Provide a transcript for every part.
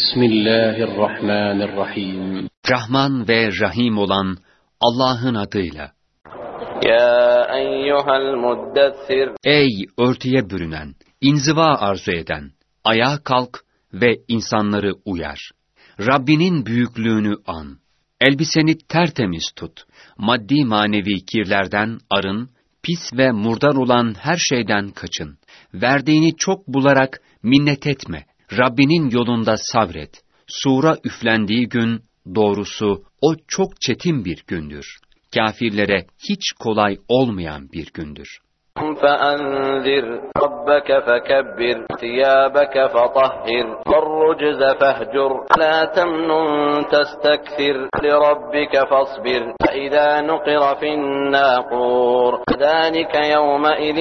Bismillahirrahmanirrahim. Rahman ve Rahim olan Allah'ın adıyla. Ya eyyuhel muddessir. Ey örtüye bürünen, inziva arzu eden, ayağa kalk ve insanları uyar. Rabbinin büyüklüğünü an. Elbiseni tertemiz tut. Maddi manevi kirlerden arın, pis ve murdar olan her şeyden kaçın. Verdiğini çok bularak minnet etme Rabbinin yolunda sabret. Sura üflendiği gün, doğrusu o çok çetin bir gündür. Kafirlere hiç kolay olmayan bir gündür. فأنذر ربك فكبر ثيابك فطهر والرجز فاهجر لا تمنن تستكثر لربك فاصبر فإذا نقر في الناقور ذلك يومئذ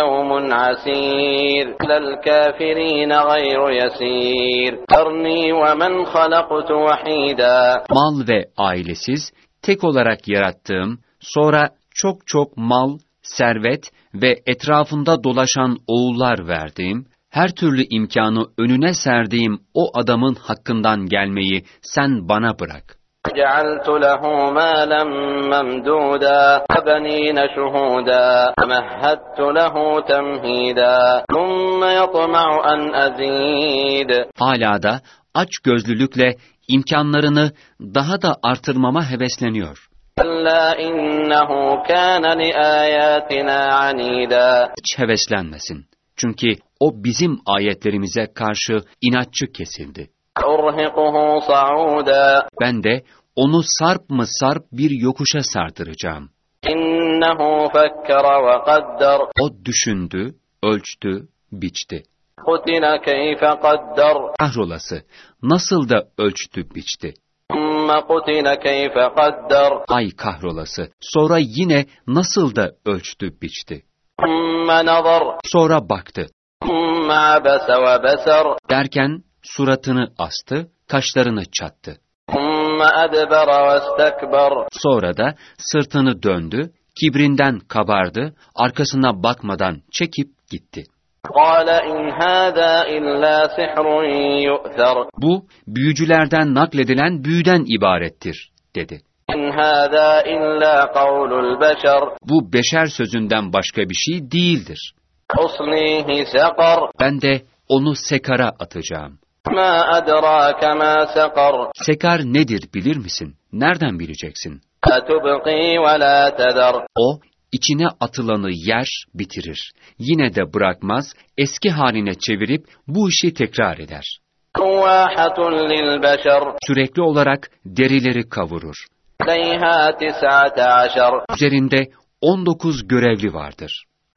يوم عسير للكافرين غير يسير ذرني ومن خلقت وحيدا Mal ve ailesiz, tek olarak yarattığım, sonra çok çok mal, servet ve etrafında dolaşan oğullar verdiğim, her türlü imkanı önüne serdiğim o adamın hakkından gelmeyi sen bana bırak. جعلت له مالا ممدودا وبنين شهودا ومهدت له تمهيدا ثم يطمع أن أزيد Hala da aç gözlülükle imkanlarını daha da artırmama hevesleniyor. Kalla innehu kana liayatina anida. Hiç heveslenmesin. Çünkü o bizim ayetlerimize karşı inatçı kesildi. Urhikuhu sauda. Ben de onu sarp mı sarp bir yokuşa sardıracağım. İnnehu fekkara ve kaddar. O düşündü, ölçtü, biçti. Kutila keyfe kaddar. Kahrolası, nasıl da ölçtü, biçti. Ay kahrolası! Sonra yine nasıl da ölçtü biçti. Sonra baktı. Derken suratını astı, kaşlarını çattı. Sonra da sırtını döndü, kibrinden kabardı, arkasına bakmadan çekip gitti. Bu büyücülerden nakledilen büyüden ibarettir dedi. Bu beşer sözünden başka bir şey değildir. Ben de onu sekara atacağım. Sekar nedir bilir misin? Nereden bileceksin? O içine atılanı yer, bitirir. Yine de bırakmaz, eski haline çevirip bu işi tekrar eder. Sürekli olarak derileri kavurur. Üzerinde 19 görevli vardır.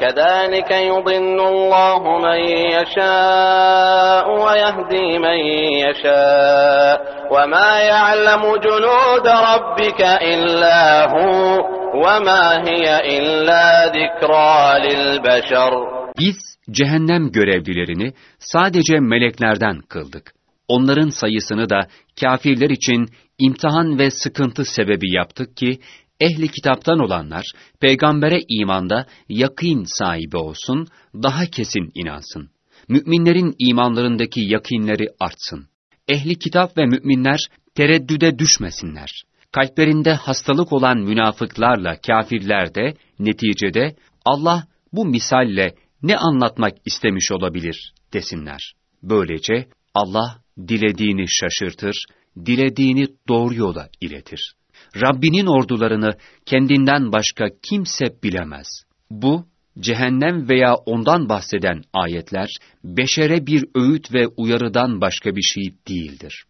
كذلك يضل الله من يشاء ويهدي من يشاء وما يعلم جنود ربك إلا هو وما هي إلا ذكرى للبشر Biz cehennem görevlilerini sadece meleklerden kıldık. Onların sayısını da kafirler için imtihan ve sıkıntı sebebi yaptık ki ehli kitaptan olanlar peygambere imanda yakîn sahibi olsun, daha kesin inansın. Müminlerin imanlarındaki yakînleri artsın. Ehli kitap ve müminler tereddüde düşmesinler. Kalplerinde hastalık olan münafıklarla kafirler de neticede Allah bu misalle ne anlatmak istemiş olabilir desinler. Böylece Allah dilediğini şaşırtır, dilediğini doğru yola iletir. Rabbinin ordularını kendinden başka kimse bilemez. Bu, cehennem veya ondan bahseden ayetler, beşere bir öğüt ve uyarıdan başka bir şey değildir.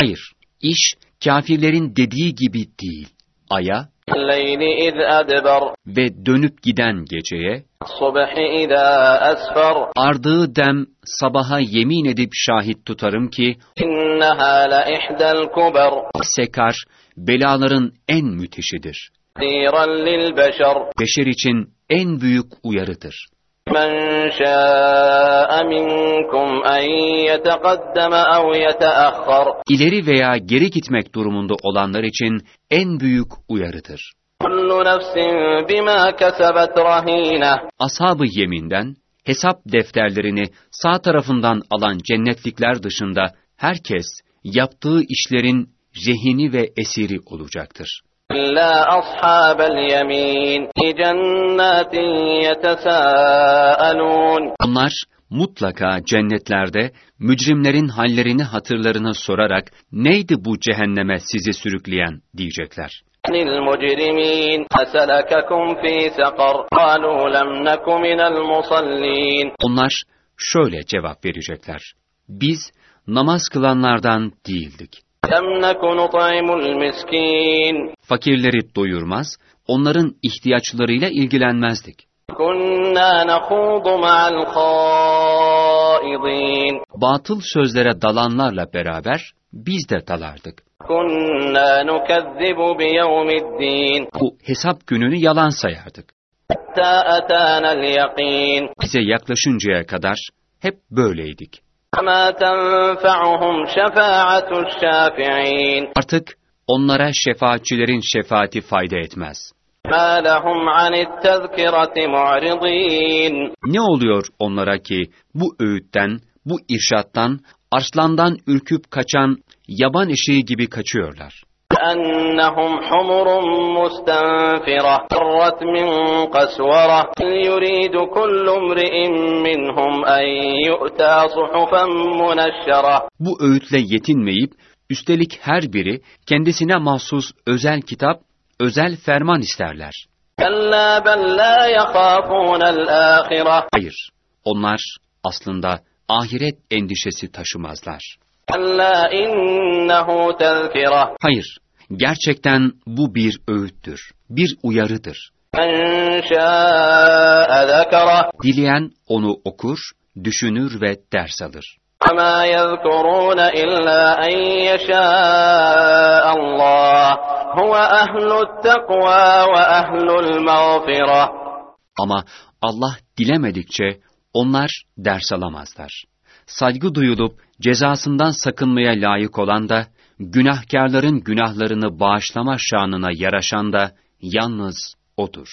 Hayır, iş kafirlerin dediği gibi değil. Aya, ve dönüp giden geceye, ardığı dem sabaha yemin edip şahit tutarım ki, sekar, belaların en müteşidir. Beşer için en büyük uyarıdır. من شاء منكم أن يتقدم أو يتأخر İleri veya geri gitmek durumunda olanlar için en büyük uyarıdır. كل نفس بما كسبت رهينة Ashab-ı yeminden, hesap defterlerini sağ tarafından alan cennetlikler dışında herkes yaptığı işlerin rehini ve esiri olacaktır. إلا أصحاب اليمين في جنات يتساءلون Onlar mutlaka cennetlerde mücrimlerin hallerini hatırlarını sorarak neydi bu cehenneme sizi sürükleyen diyecekler. عن المجرمين أسلككم في سقر قالوا لم نك من المصلين Onlar şöyle cevap verecekler. Biz namaz kılanlardan değildik. Fakirleri doyurmaz, onların ihtiyaçlarıyla ilgilenmezdik. Batıl sözlere dalanlarla beraber biz de dalardık. Bu hesap gününü yalan sayardık. Bize yaklaşıncaya kadar hep böyleydik. فما تنفعهم شفاعة الشافعين Artık onlara şefaatçilerin şefaati fayda etmez. ما لهم عن التذكرة معرضين Ne oluyor onlara ki bu öğütten, bu irşattan, arslandan ürküp kaçan yaban eşeği gibi kaçıyorlar. كأنهم حمر مستنفرة فرت من قسورة يريد كل امرئ منهم أن يؤتى صحفا منشرة Bu öğütle yetinmeyip, üstelik her biri kendisine mahsus özel kitap, özel ferman isterler. كلا بل لا يخافون الآخرة Hayır, onlar aslında ahiret endişesi taşımazlar. كلا إنه تذكرة Hayır, gerçekten bu bir öğüttür, bir uyarıdır. من شاء ذكره Dileyen onu okur, düşünür ve ders alır. وما يذكرون إلا أن يشاء الله هو أهل التقوى وأهل المغفرة Ama Allah dilemedikçe onlar ders alamazlar. Saygı duyulup cezasından sakınmaya layık olan da, günahkarların günahlarını bağışlama şanına yaraşan da yalnız O'dur.